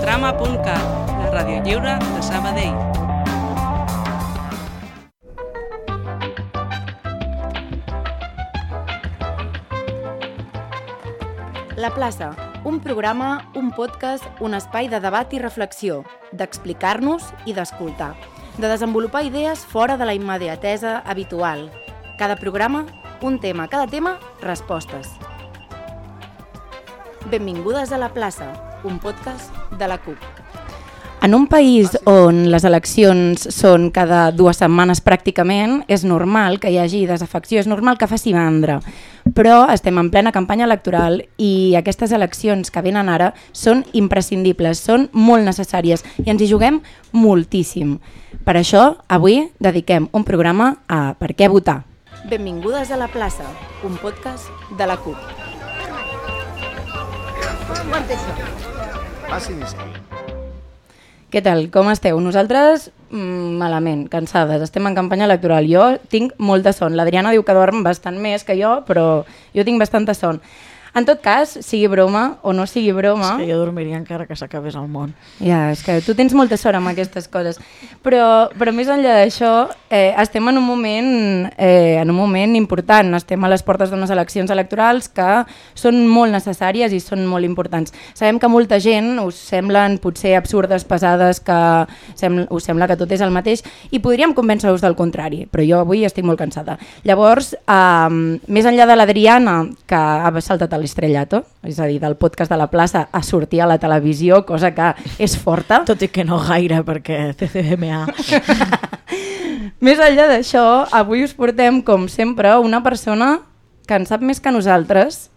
radiotrama.cat, la ràdio lliure de Sabadell. La plaça, un programa, un podcast, un espai de debat i reflexió, d'explicar-nos i d'escoltar, de desenvolupar idees fora de la immediatesa habitual. Cada programa, un tema, cada tema, respostes. Benvingudes a La plaça, un podcast de la CUP. En un país on les eleccions són cada dues setmanes pràcticament, és normal que hi hagi desafecció, és normal que faci mandra. Però estem en plena campanya electoral i aquestes eleccions que venen ara són imprescindibles, són molt necessàries i ens hi juguem moltíssim. Per això, avui dediquem un programa a Per què votar. Benvingudes a La plaça, un podcast de la CUP. Passin i. Què tal? Com esteu? Nosaltres mm, malament, cansades. Estem en campanya electoral. Jo tinc molta son. L'Adriana diu que dorm bastant més que jo, però jo tinc bastanta son. En tot cas, sigui broma o no sigui broma... És que jo dormiria encara que s'acabés el món. Ja, és que tu tens molta sort amb aquestes coses. Però, però més enllà d'això, eh, estem en un, moment, eh, en un moment important. Estem a les portes d'unes eleccions electorals que són molt necessàries i són molt importants. Sabem que molta gent us semblen potser absurdes, pesades, que sem us sembla que tot és el mateix i podríem convèncer-vos del contrari, però jo avui estic molt cansada. Llavors, eh, més enllà de l'Adriana, que ha saltat a l'estrellato, és a dir, del podcast de la plaça a sortir a la televisió, cosa que és forta. Tot i que no gaire, perquè CCMA... Més enllà d'això, avui us portem, com sempre, una persona que en sap més que nosaltres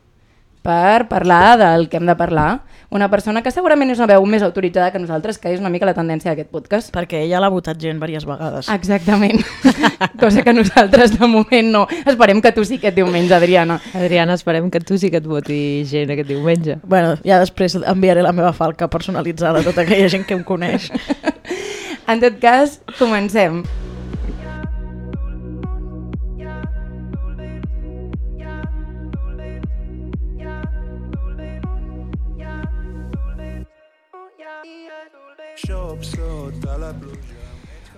per parlar del que hem de parlar. Una persona que segurament és una veu més autoritzada que nosaltres, que és una mica la tendència d'aquest podcast. perquè ella l'ha votat gent diverses vegades. Exactament. Cosa que nosaltres de moment no. Esperem que tu sí aquest diumenge, Adriana. Adriana, esperem que tu sí que et voti gent aquest diumenge. Bueno, ja després enviaré la meva falca personalitzada a tota aquella gent que em coneix. En tot cas, comencem.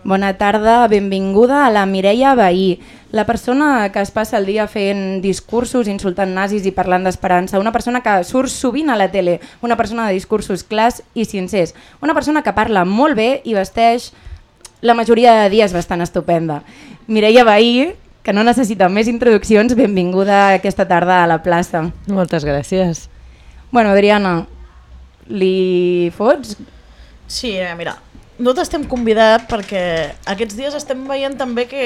Bona tarda, benvinguda a la Mireia Bahí, la persona que es passa el dia fent discursos, insultant nazis i parlant d'esperança, una persona que surt sovint a la tele, una persona de discursos clars i sincers, una persona que parla molt bé i vesteix la majoria de dies bastant estupenda. Mireia Bahí, que no necessita més introduccions, benvinguda aquesta tarda a la plaça. Moltes gràcies. Bueno, Adriana, li fots? Sí, eh, mira, nosaltres estem convidats perquè aquests dies estem veient també que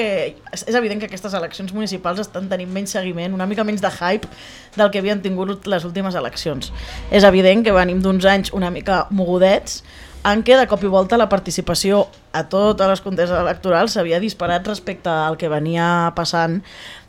és evident que aquestes eleccions municipals estan tenint menys seguiment, una mica menys de hype del que havien tingut les últimes eleccions. És evident que venim d'uns anys una mica mogudets en què de cop i volta la participació a totes les contestes electorals s'havia disparat respecte al que venia passant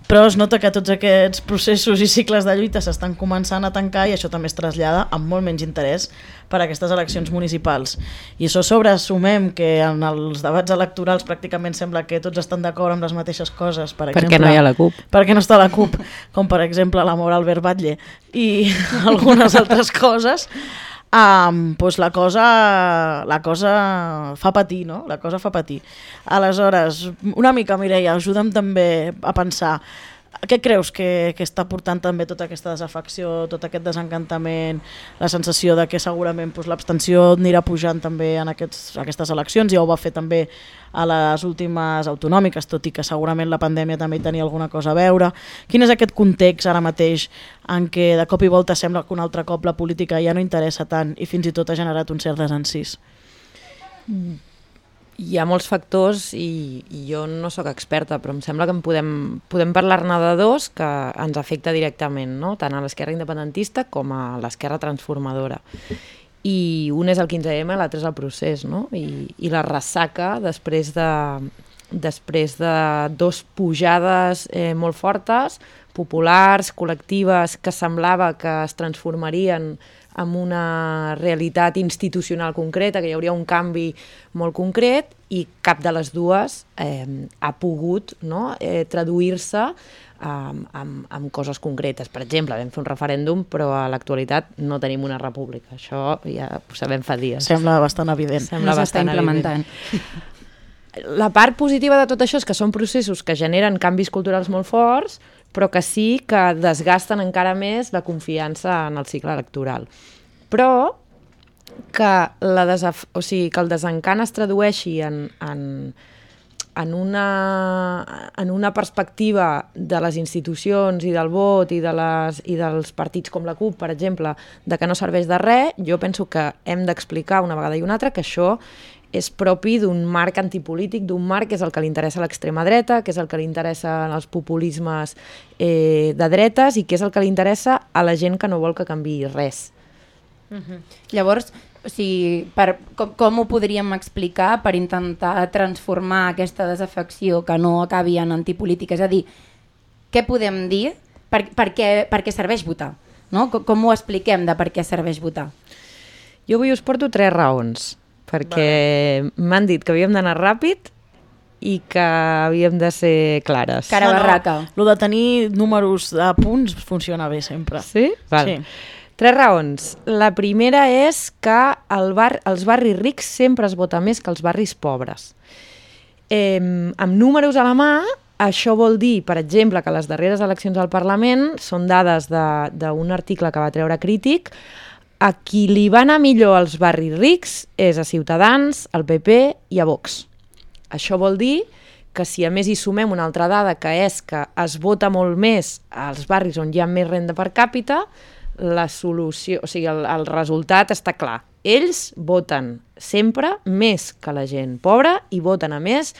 però es nota que tots aquests processos i cicles de lluita s'estan començant a tancar i això també es trasllada amb molt menys interès per a aquestes eleccions municipals. I això sobre sumem que en els debats electorals pràcticament sembla que tots estan d'acord amb les mateixes coses. Per Perquè exemple, no hi ha la CUP. perquè no està la CUP, com per exemple l'amor Albert Batlle i algunes altres coses, um, doncs la cosa, la cosa fa patir, no? La cosa fa patir. Aleshores, una mica, Mireia, ajuda'm també a pensar què creus que, que està portant també tota aquesta desafecció, tot aquest desencantament, la sensació de que segurament doncs, l'abstenció anirà pujant també en aquests, aquestes eleccions, ja ho va fer també a les últimes autonòmiques, tot i que segurament la pandèmia també hi tenia alguna cosa a veure. Quin és aquest context ara mateix en què de cop i volta sembla que un altre cop la política ja no interessa tant i fins i tot ha generat un cert desencís? Hi ha molts factors i, i jo no sóc experta, però em sembla que en podem, podem parlar-ne de dos que ens afecta directament, no? tant a l'esquerra independentista com a l'esquerra transformadora. I un és el 15M, l'altre és el procés, no? I, i la ressaca després de, després de dos pujades eh, molt fortes, populars, col·lectives, que semblava que es transformarien en una realitat institucional concreta, que hi hauria un canvi molt concret, i cap de les dues eh, ha pogut no, eh, traduir-se amb, amb, amb coses concretes. Per exemple, vam fer un referèndum, però a l'actualitat no tenim una república. Això ja ho sabem fa dies. Sembla bastant evident. Sembla no s'està bastant implementant. La part positiva de tot això és que són processos que generen canvis culturals molt forts, però que sí que desgasten encara més la confiança en el cicle electoral. Però que, la desaf... o sigui, que el desencant es tradueixi en, en, en, una, en una perspectiva de les institucions i del vot i, de les, i dels partits com la CUP, per exemple, de que no serveix de res, jo penso que hem d'explicar una vegada i una altra que això és propi d'un marc antipolític, d'un marc que és el que li interessa a l'extrema dreta, que és el que li interessa als populismes eh, de dretes i que és el que li interessa a la gent que no vol que canvi res. Uh -huh. Llavors, o sigui, per, com, com ho podríem explicar per intentar transformar aquesta desafecció que no acabi en antipolítica? És a dir, què podem dir per, per, què, per què serveix votar? No? Com, com ho expliquem de per què serveix votar? Jo avui us porto tres raons perquè m'han dit que havíem d'anar ràpid i que havíem de ser clares. Cara No, no, barraca. Lo de tenir números de punts funciona bé sempre. Sí? Val. Sí. Tres raons. La primera és que el bar, els barris rics sempre es vota més que els barris pobres. Eh, amb números a la mà, això vol dir, per exemple, que les darreres eleccions al Parlament són dades de- d'un article que va treure crític, a qui li va anar millor als barris rics és a Ciutadans, al PP i a Vox. Això vol dir que si a més hi sumem una altra dada, que és que es vota molt més als barris on hi ha més renda per càpita, la solució, o sigui, el, el resultat està clar. Ells voten sempre més que la gent pobra i voten a més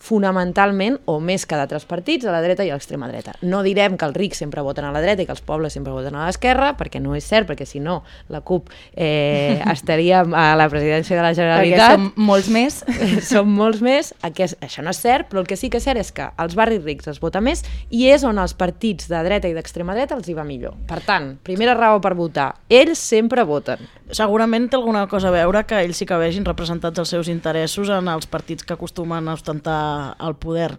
fonamentalment o més que d'altres partits a la dreta i a l'extrema dreta. No direm que els rics sempre voten a la dreta i que els pobles sempre voten a l'esquerra, perquè no és cert, perquè si no la CUP eh, estaria a la presidència de la Perquè Generalitat. som molts més. Són molts més, aquest, això no és cert, però el que sí que és cert és que als barris rics es vota més i és on els partits de dreta i d'extrema dreta els hi va millor. Per tant, primera raó per votar, ells sempre voten. Segurament té alguna cosa a veure que ells sí que vegin representats els seus interessos en els partits que acostumen a ostentar el poder.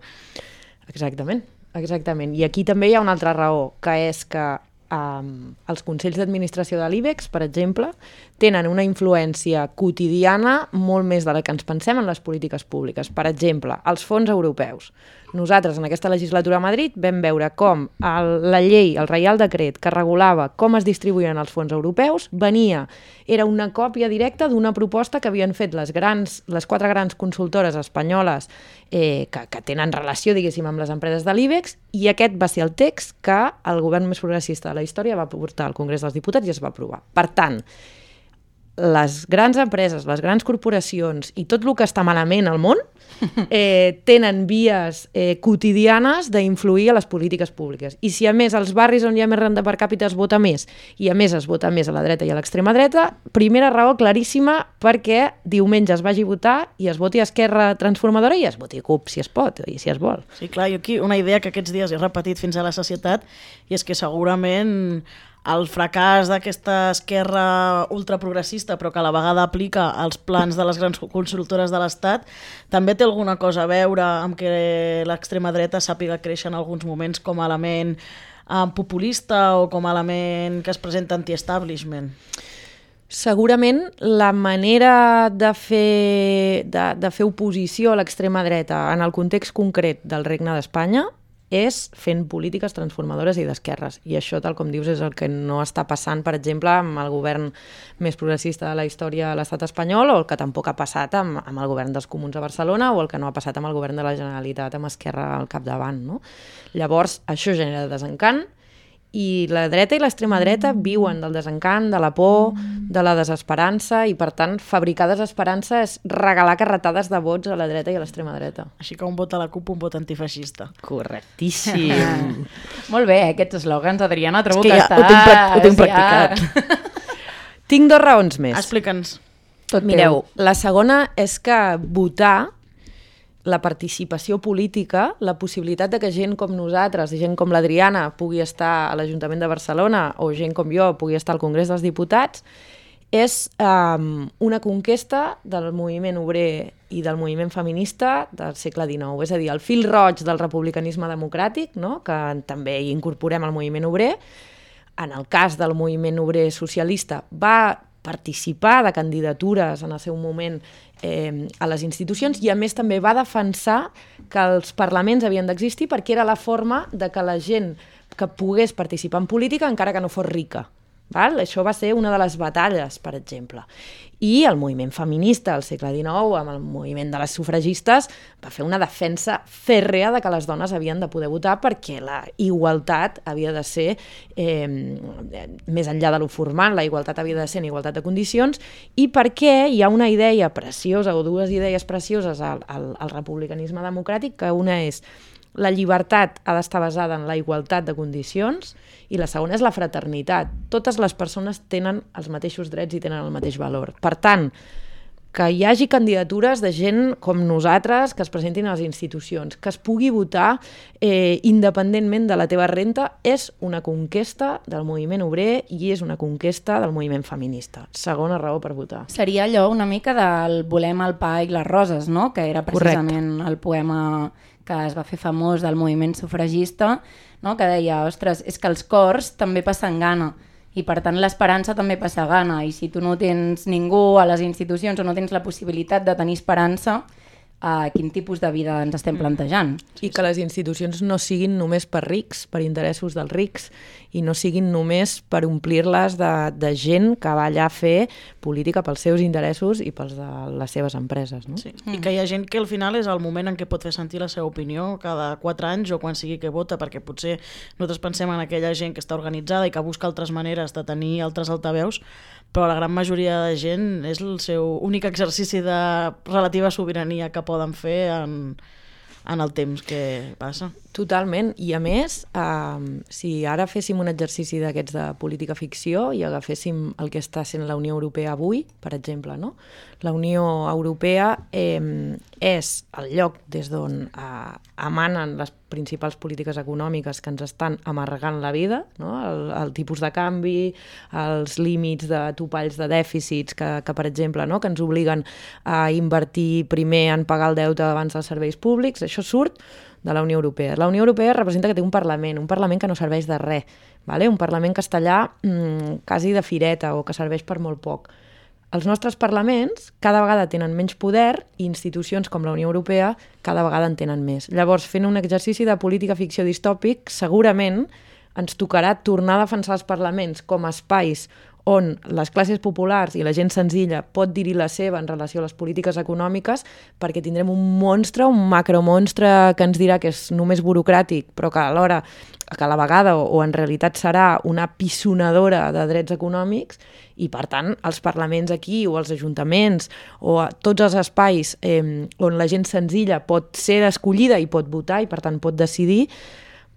Exactament, exactament. I aquí també hi ha una altra raó, que és que um, els consells d'administració de l'IBEX, per exemple, tenen una influència quotidiana molt més de la que ens pensem en les polítiques públiques. Per exemple, els fons europeus. Nosaltres, en aquesta legislatura a Madrid, vam veure com el, la llei, el Reial Decret, que regulava com es distribuïen els fons europeus, venia, era una còpia directa d'una proposta que havien fet les, grans, les quatre grans consultores espanyoles eh, que, que tenen relació, diguéssim, amb les empreses de l'IBEX, i aquest va ser el text que el govern més progressista de la història va portar al Congrés dels Diputats i es va aprovar. Per tant, les grans empreses, les grans corporacions i tot el que està malament al món eh, tenen vies eh, quotidianes d'influir a les polítiques públiques. I si a més als barris on hi ha més renda per càpita es vota més i a més es vota més a la dreta i a l'extrema dreta, primera raó claríssima perquè diumenge es vagi a votar i es voti a Esquerra Transformadora i es voti CUP si es pot i si es vol. Sí, clar, jo aquí una idea que aquests dies he repetit fins a la societat i és que segurament el fracàs d'aquesta esquerra ultraprogressista però que a la vegada aplica els plans de les grans consultores de l'Estat també té alguna cosa a veure amb que l'extrema dreta sàpiga créixer en alguns moments com a element eh, populista o com a element que es presenta anti-establishment. Segurament la manera de fer, de, de fer oposició a l'extrema dreta en el context concret del Regne d'Espanya és fent polítiques transformadores i d'esquerres. I això, tal com dius, és el que no està passant, per exemple, amb el govern més progressista de la història de l'estat espanyol o el que tampoc ha passat amb, amb el govern dels comuns a Barcelona o el que no ha passat amb el govern de la Generalitat amb Esquerra al capdavant. No? Llavors, això genera desencant i la dreta i l'extrema dreta viuen del desencant, de la por, de la desesperança i, per tant, fabricar desesperança és regalar carretades de vots a la dreta i a l'extrema dreta. Així que un vot a la CUP, un vot antifeixista. Correctíssim. Molt bé, eh, aquests eslògans, Adriana, trobo És que que, ja està... ho tinc ho tinc ja- practicat. Tinc dos raons més. Explica'ns. Tot Mireu, teu. la segona és que votar la participació política, la possibilitat de que gent com nosaltres, gent com l'Adriana pugui estar a l'Ajuntament de Barcelona o gent com jo pugui estar al Congrés dels Diputats, és um, una conquesta del moviment obrer i del moviment feminista del segle XIX. És a dir, el fil roig del republicanisme democràtic, no? que també hi incorporem el moviment obrer, en el cas del moviment obrer socialista, va participar de candidatures en el seu moment eh, a les institucions i a més també va defensar que els parlaments havien d'existir perquè era la forma de que la gent que pogués participar en política encara que no fos rica. Val? Això va ser una de les batalles, per exemple. I el moviment feminista al segle XIX, amb el moviment de les sufragistes, va fer una defensa fèrrea de que les dones havien de poder votar perquè la igualtat havia de ser, eh, més enllà de lo formal, la igualtat havia de ser en igualtat de condicions, i perquè hi ha una idea preciosa, o dues idees precioses al, al, al republicanisme democràtic, que una és la llibertat ha d'estar basada en la igualtat de condicions i la segona és la fraternitat. Totes les persones tenen els mateixos drets i tenen el mateix valor. Per tant, que hi hagi candidatures de gent com nosaltres que es presentin a les institucions, que es pugui votar eh, independentment de la teva renta, és una conquesta del moviment obrer i és una conquesta del moviment feminista. Segona raó per votar. Seria allò una mica del Volem el pa i les roses, no? que era precisament Correcte. el poema que es va fer famós del moviment sufragista, no? que deia, ostres, és que els cors també passen gana i per tant l'esperança també passa gana i si tu no tens ningú a les institucions o no tens la possibilitat de tenir esperança, a quin tipus de vida ens estem plantejant. I que les institucions no siguin només per rics, per interessos dels rics, i no siguin només per omplir-les de, de gent que va allà a fer política pels seus interessos i pels de les seves empreses. No? Sí. Mm. I que hi ha gent que al final és el moment en què pot fer sentir la seva opinió cada quatre anys o quan sigui que vota, perquè potser nosaltres pensem en aquella gent que està organitzada i que busca altres maneres de tenir altres altaveus, però la gran majoria de gent és el seu únic exercici de relativa sobirania que poden fer en, en el temps que passa. Totalment, i a més, eh, si ara féssim un exercici d'aquests de política ficció i agaféssim el que està sent la Unió Europea avui, per exemple, no? la Unió Europea eh, és el lloc des d'on eh, emanen les principals polítiques econòmiques que ens estan amargant la vida, no? el, el tipus de canvi, els límits de topalls de dèficits que, que per exemple, no? que ens obliguen a invertir primer en pagar el deute abans dels serveis públics, això surt de la Unió Europea. La Unió Europea representa que té un Parlament, un Parlament que no serveix de res, vale? un Parlament allà mmm, quasi de fireta o que serveix per molt poc. Els nostres parlaments cada vegada tenen menys poder i institucions com la Unió Europea cada vegada en tenen més. Llavors, fent un exercici de política ficció distòpic, segurament ens tocarà tornar a defensar els parlaments com a espais on les classes populars i la gent senzilla pot dir-hi la seva en relació a les polítiques econòmiques perquè tindrem un monstre, un macromonstre que ens dirà que és només burocràtic però que alhora que a la vegada o, o en realitat serà una pisonadora de drets econòmics i per tant els parlaments aquí o els ajuntaments o tots els espais eh, on la gent senzilla pot ser escollida i pot votar i per tant pot decidir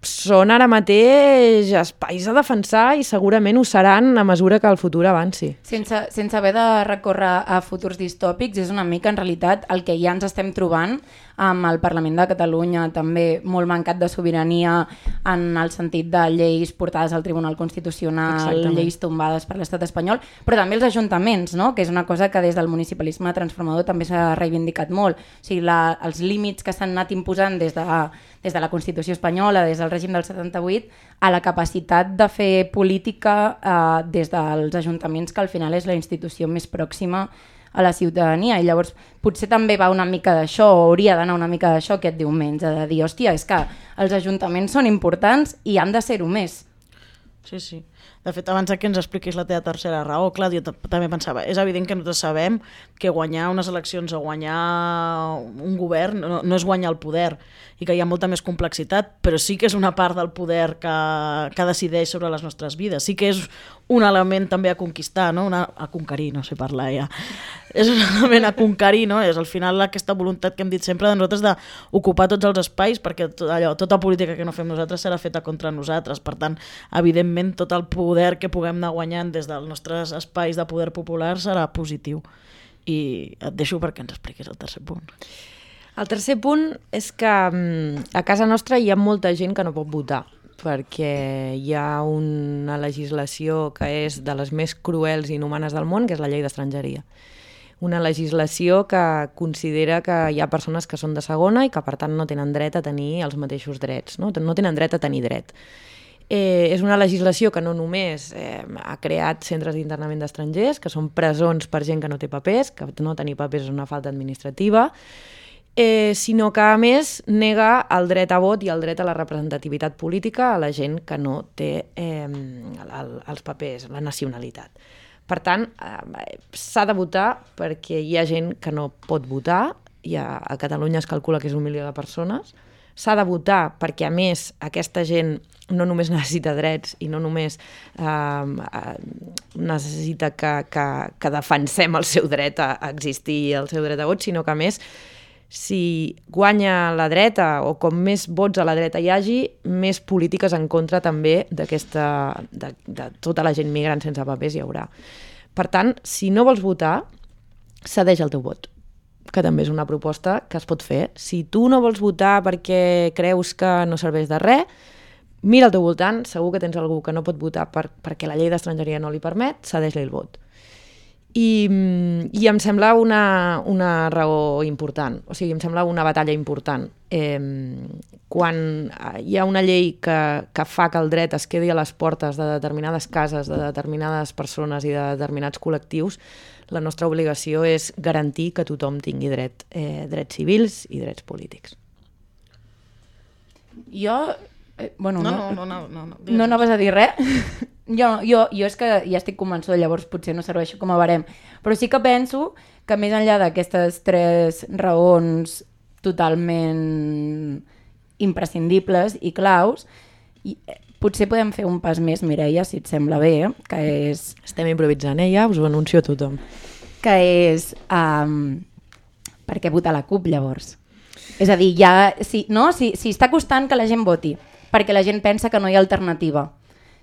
són ara mateix espais a defensar i segurament ho seran a mesura que el futur avanci. Sense, sense haver de recórrer a futurs distòpics, és una mica en realitat el que ja ens estem trobant amb el Parlament de Catalunya també molt mancat de sobirania en el sentit de lleis portades al Tribunal Constitucional, Exactament. lleis tombades per l'estat espanyol, però també els ajuntaments, no? que és una cosa que des del municipalisme transformador també s'ha reivindicat molt. O sigui, la, els límits que s'han anat imposant des de, des de la Constitució espanyola, des del règim del 78, a la capacitat de fer política eh, des dels ajuntaments, que al final és la institució més pròxima a la ciutadania i llavors potser també va una mica d'això o hauria d'anar una mica d'això aquest diumenge de dir, hòstia, és que els ajuntaments són importants i han de ser-ho més. Sí, sí. De fet, abans que ens expliquis la teva tercera raó, clar, jo també pensava, és evident que nosaltres sabem que guanyar unes eleccions o guanyar un govern no, no és guanyar el poder i que hi ha molta més complexitat, però sí que és una part del poder que, que decideix sobre les nostres vides. Sí que és un element també a conquistar, no? Una, a conquerir, no sé parlar ja. És un element a conquerir, no? És al final aquesta voluntat que hem dit sempre de nosaltres d'ocupar tots els espais perquè tot allò, tota política que no fem nosaltres serà feta contra nosaltres. Per tant, evidentment, tot el poder que puguem anar guanyant des dels nostres espais de poder popular serà positiu. I et deixo perquè ens expliquis el tercer punt. El tercer punt és que mm, a casa nostra hi ha molta gent que no pot votar perquè hi ha una legislació que és de les més cruels i inhumanes del món, que és la llei d'estrangeria. Una legislació que considera que hi ha persones que són de segona i que per tant no tenen dret a tenir els mateixos drets, no, no tenen dret a tenir dret. Eh, és una legislació que no només eh, ha creat centres d'internament d'estrangers, que són presons per gent que no té papers, que no tenir papers és una falta administrativa, eh, sinó que, a més, nega el dret a vot i el dret a la representativitat política a la gent que no té eh, el, els papers, la nacionalitat. Per tant, eh, s'ha de votar perquè hi ha gent que no pot votar, i a, a Catalunya es calcula que és un milió de persones, s'ha de votar perquè, a més, aquesta gent no només necessita drets i no només eh, eh, necessita que, que, que defensem el seu dret a existir i el seu dret a vot, sinó que, a més, si guanya la dreta o com més vots a la dreta hi hagi, més polítiques en contra també d'aquesta de, de tota la gent migrant sense papers hi haurà. Per tant, si no vols votar, cedeix el teu vot que també és una proposta que es pot fer. Si tu no vols votar perquè creus que no serveix de res, mira al teu voltant, segur que tens algú que no pot votar per, perquè la llei d'estrangeria no li permet, cedeix-li el vot. I, i em sembla una, una raó important, o sigui, em sembla una batalla important. Eh, quan hi ha una llei que, que fa que el dret es quedi a les portes de determinades cases, de determinades persones i de determinats col·lectius, la nostra obligació és garantir que tothom tingui dret, eh, drets civils i drets polítics. Jo... Eh, bueno, No, no, no, no, no. no, no anaves a dir res? jo, jo, jo és que ja estic convençuda, llavors potser no serveixo com a barem. Però sí que penso que més enllà d'aquestes tres raons totalment imprescindibles i claus, i, eh, potser podem fer un pas més, Mireia, si et sembla bé, que és Estem improvisant, eh, ja? Us ho anuncio a tothom. que és um, per què votar la CUP llavors? És a dir, ja, si, no? si, si està costant que la gent voti, perquè la gent pensa que no hi ha alternativa.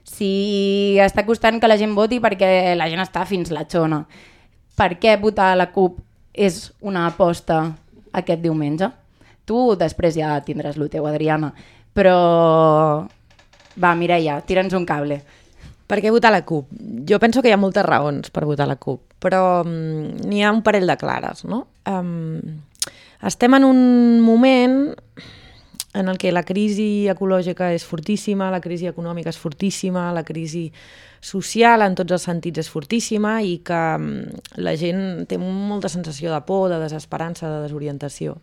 Si està costant que la gent voti perquè la gent està fins la xona. Per què votar la CUP és una aposta aquest diumenge? Tu després ja tindràs el teu, Adriana. Però... Va, Mireia, tira'ns un cable. Per què votar la CUP? Jo penso que hi ha moltes raons per votar la CUP, però um, n'hi ha un parell de clares, no? Um, estem en un moment en el que la crisi ecològica és fortíssima, la crisi econòmica és fortíssima, la crisi social en tots els sentits és fortíssima i que um, la gent té molta sensació de por, de desesperança, de desorientació.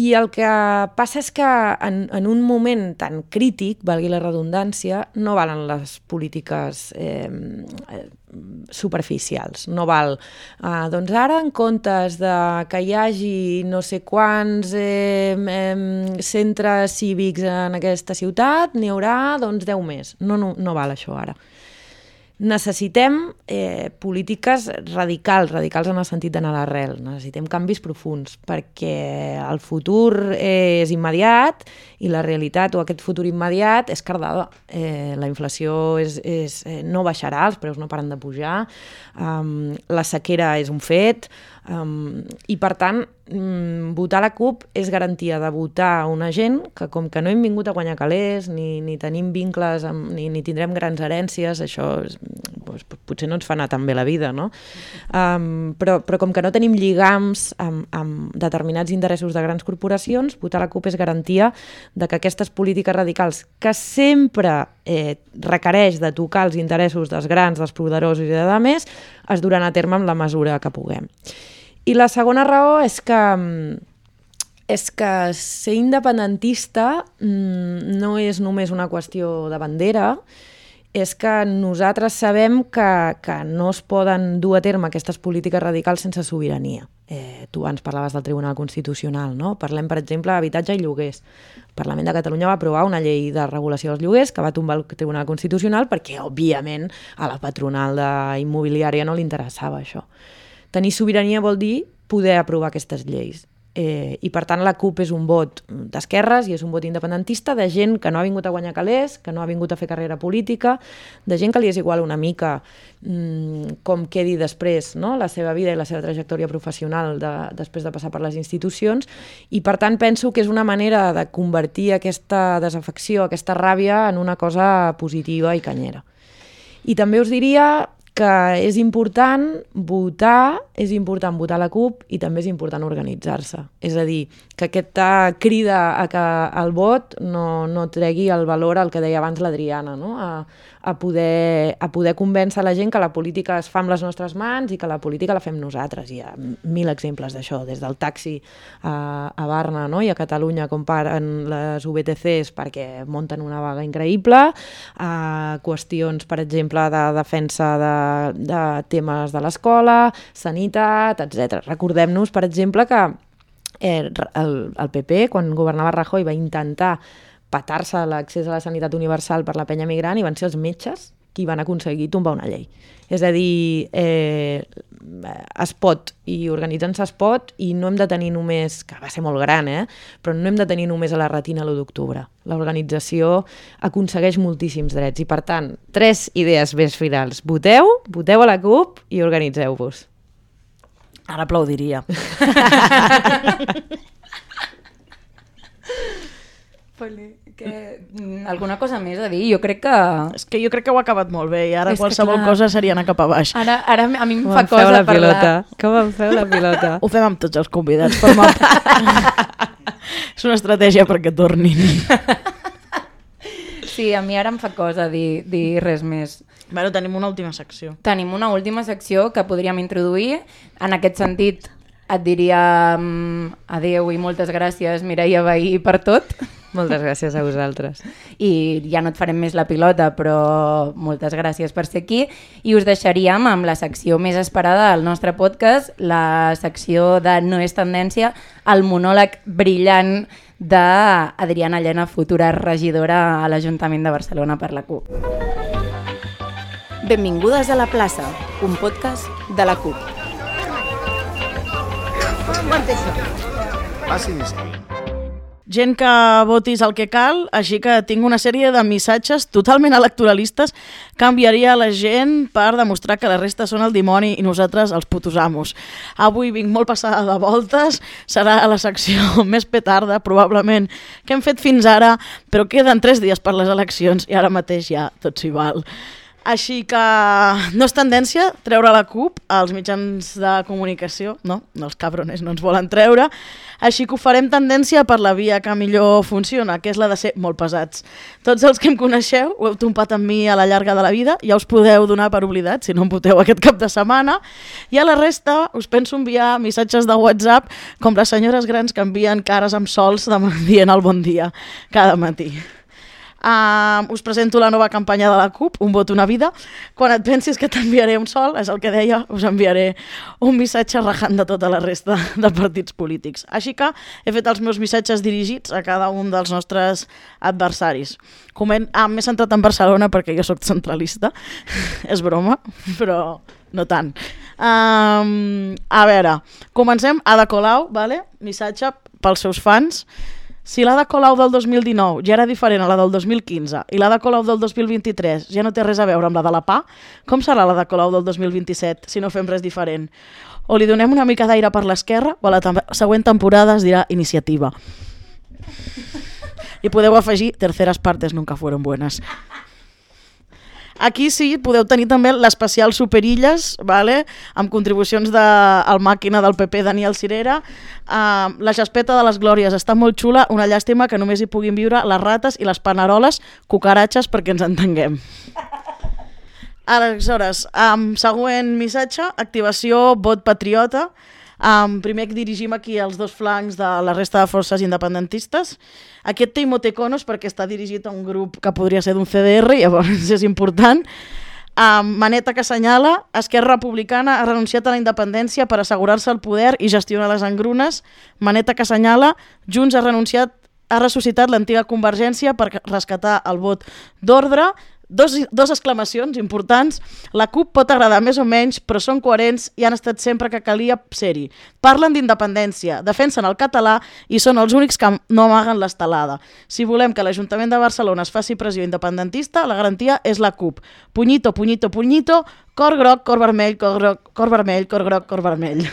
I el que passa és que en, en un moment tan crític, valgui la redundància, no valen les polítiques eh, superficials. No val, eh, doncs ara en comptes de que hi hagi no sé quants eh, eh, centres cívics en aquesta ciutat, n'hi haurà doncs 10 més. No, no, no val això ara necessitem eh, polítiques radicals, radicals en el sentit d'anar a l'arrel. Necessitem canvis profuns, perquè el futur eh, és immediat i la realitat o aquest futur immediat és cardada. Eh, la inflació és, és, eh, no baixarà, els preus no paren de pujar, um, la sequera és un fet, um, i per tant mm, votar la CUP és garantia de votar una gent que com que no hem vingut a guanyar calés, ni, ni tenim vincles, amb, ni, ni tindrem grans herències, això és, doncs, potser no ens fa anar tan bé la vida, no? Um, però, però com que no tenim lligams amb, amb determinats interessos de grans corporacions, votar la CUP és garantia de que aquestes polítiques radicals que sempre eh, requereix de tocar els interessos dels grans, dels poderosos i de més, es duran a terme amb la mesura que puguem. I la segona raó és que és que ser independentista mm, no és només una qüestió de bandera, és que nosaltres sabem que, que no es poden dur a terme aquestes polítiques radicals sense sobirania. Eh, tu ens parlaves del Tribunal Constitucional, no? Parlem, per exemple, d'habitatge i lloguers. El Parlament de Catalunya va aprovar una llei de regulació dels lloguers que va tombar el Tribunal Constitucional perquè, òbviament, a la patronal d'immobiliària no li interessava això. Tenir sobirania vol dir poder aprovar aquestes lleis. Eh, I per tant la CUP és un vot d'esquerres i és un vot independentista de gent que no ha vingut a guanyar calés, que no ha vingut a fer carrera política, de gent que li és igual una mica mm, com quedi després no? la seva vida i la seva trajectòria professional de, després de passar per les institucions i per tant penso que és una manera de convertir aquesta desafecció, aquesta ràbia en una cosa positiva i canyera. I també us diria que és important votar, és important votar la CUP i també és important organitzar-se. És a dir, que aquesta crida a que el vot no, no tregui el valor al que deia abans l'Adriana, no? a, a, poder, a poder convèncer la gent que la política es fa amb les nostres mans i que la política la fem nosaltres. Hi ha mil exemples d'això, des del taxi a, a Barna no? i a Catalunya com paren les VTCs perquè munten una vaga increïble, a qüestions, per exemple, de defensa de, de temes de l'escola, sanitat, etc. Recordem-nos, per exemple, que eh, el, el PP, quan governava Rajoy, va intentar patar-se l'accés a la sanitat universal per la penya migrant i van ser els metges qui van aconseguir tombar una llei. És a dir, eh, es pot, i organitzant-se es pot, i no hem de tenir només, que va ser molt gran, eh? però no hem de tenir només a la retina l'1 d'octubre. L'organització aconsegueix moltíssims drets, i per tant, tres idees més finals. Voteu, voteu a la CUP i organitzeu-vos. Ara aplaudiria. que, mm, alguna cosa més a dir? Jo crec que... És que jo crec que ho ha acabat molt bé i ara És que qualsevol clar. cosa seria anar cap a baix. Ara, ara a mi em Com fa cosa la parlar... pilota? Com em feu la pilota? Ho fem amb tots els convidats, per És una estratègia perquè tornin. Sí, a mi ara em fa cosa dir, dir res més. Bueno, tenim una última secció. Tenim una última secció que podríem introduir. En aquest sentit, et diria mm, adeu i moltes gràcies, Mireia Bahí, per tot. Moltes gràcies a vosaltres. I ja no et farem més la pilota, però moltes gràcies per ser aquí. I us deixaríem amb la secció més esperada del nostre podcast, la secció de No és tendència, el monòleg brillant d'Adriana Llena, futura regidora a l'Ajuntament de Barcelona per la CUP. Benvingudes a la plaça, un podcast de la CUP. Passin i. Gent que votis el que cal, així que tinc una sèrie de missatges totalment electoralistes que enviaria a la gent per demostrar que la resta són el dimoni i nosaltres els putos amos. Avui vinc molt passada de voltes, serà a la secció més petarda, probablement, que hem fet fins ara, però queden tres dies per les eleccions i ara mateix ja tot s'hi val. Així que no és tendència treure la CUP als mitjans de comunicació, no? Els cabrones no ens volen treure, així que ho farem tendència per la via que millor funciona, que és la de ser molt pesats. Tots els que em coneixeu ho heu tompat amb mi a la llarga de la vida, ja us podeu donar per oblidat si no em voteu aquest cap de setmana, i a la resta us penso enviar missatges de WhatsApp com les senyores grans que envien cares amb sols dient el bon dia cada matí. Uh, us presento la nova campanya de la CUP, Un vot, una vida. Quan et pensis que t'enviaré un sol, és el que deia, us enviaré un missatge rajant de tota la resta de partits polítics. Així que he fet els meus missatges dirigits a cada un dels nostres adversaris. Coment... Ah, m'he centrat en Barcelona perquè jo sóc centralista. és broma, però no tant. Um, a veure, comencem. Ada Colau, vale? missatge pels seus fans. Si l'Ada Colau del 2019 ja era diferent a la del 2015 i l'Ada Colau del 2023 ja no té res a veure amb la de la PA, com serà l'Ada Colau del 2027 si no fem res diferent? O li donem una mica d'aire per l'esquerra o a la següent temporada es dirà iniciativa. I podeu afegir terceres partes nunca fueron buenas. Aquí sí, podeu tenir també l'especial Superilles, vale? amb contribucions de el màquina del PP Daniel Cirera. Uh, la jaspeta de les glòries està molt xula, una llàstima que només hi puguin viure les rates i les paneroles, cucaratges perquè ens entenguem. Aleshores, um, següent missatge, activació vot patriota. Um, primer que dirigim aquí els dos flancs de la resta de forces independentistes. Aquest té emoticonos perquè està dirigit a un grup que podria ser d'un CDR, llavors és important. Um, Maneta que assenyala, Esquerra Republicana ha renunciat a la independència per assegurar-se el poder i gestionar les engrunes. Maneta que assenyala, Junts ha renunciat ha ressuscitat l'antiga Convergència per rescatar el vot d'ordre Dos, dos exclamacions importants. La CUP pot agradar més o menys, però són coherents i han estat sempre que calia ser-hi. Parlen d'independència, defensen el català i són els únics que no amaguen l'estelada. Si volem que l'Ajuntament de Barcelona es faci pressió independentista, la garantia és la CUP. Punyito, punyito, punyito, cor groc, cor vermell, cor groc, cor vermell, cor groc, cor vermell.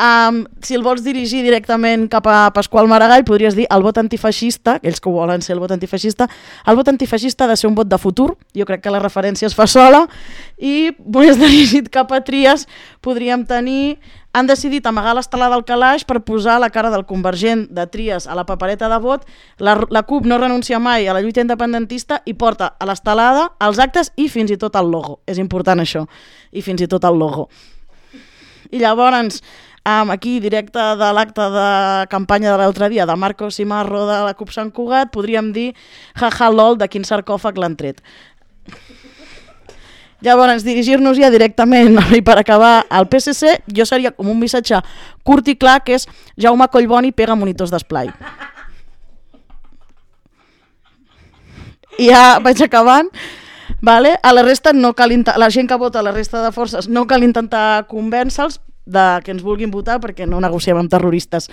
Um, si el vols dirigir directament cap a Pasqual Maragall, podries dir el vot antifeixista, ells que volen ser el vot antifeixista, el vot antifeixista ha de ser un vot de futur, jo crec que la referència es fa sola, i més dirigit cap a Trias podríem tenir han decidit amagar l'estelada al calaix per posar la cara del convergent de Trias a la papereta de vot. La, la CUP no renuncia mai a la lluita independentista i porta a l'estelada els actes i fins i tot el logo. És important això, i fins i tot el logo. I llavors, um, aquí directe de l'acte de campanya de l'altre dia de Marco Simarro de la CUP Sant Cugat, podríem dir jaja lol de quin sarcòfag l'han tret. Llavors, dirigir-nos ja directament, i per acabar, al PSC, jo seria com un missatge curt i clar, que és Jaume Collboni pega monitors d'esplai. I ja vaig acabant. Vale? A la resta no cal la gent que vota a la resta de forces no cal intentar convèncer-los de que ens vulguin votar perquè no negociem amb terroristes.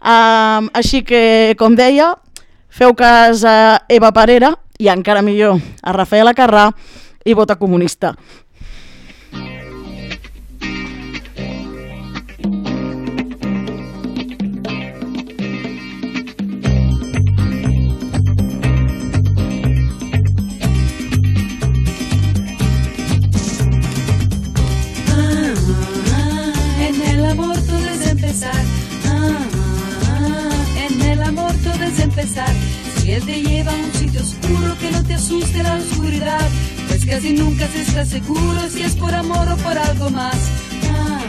Um, així que, com deia, feu cas a Eva Parera i encara millor a Rafaela Carrà i vota comunista. Si él te lleva a un sitio oscuro, que no te asuste la oscuridad. Pues casi nunca se está seguro si es por amor o por algo más. Ah,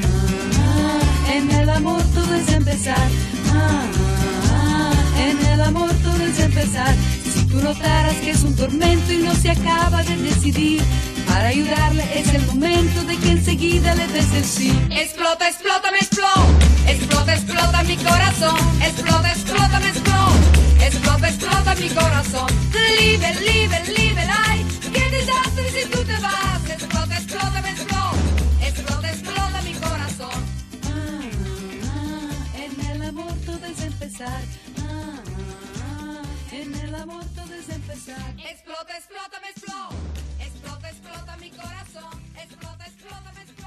en el amor todo es empezar. Ah, en el amor todo es empezar. Si tú notaras que es un tormento y no se acaba de decidir, para ayudarle es el momento de que enseguida le des el sí. Explota, explota, me explota. Explota, explota mi corazón. Explota, explota, me explota explota, explota mi corazón. Libre, libre, libre, ay, qué desastre si tú te vas. Explota, explota, me explota, explota, explota mi corazón. En el amor todo empezar. En el amor todo es. Ah, ah, ah, explota, explota, me explota, explota, explota mi corazón. Explota, explota, me explota.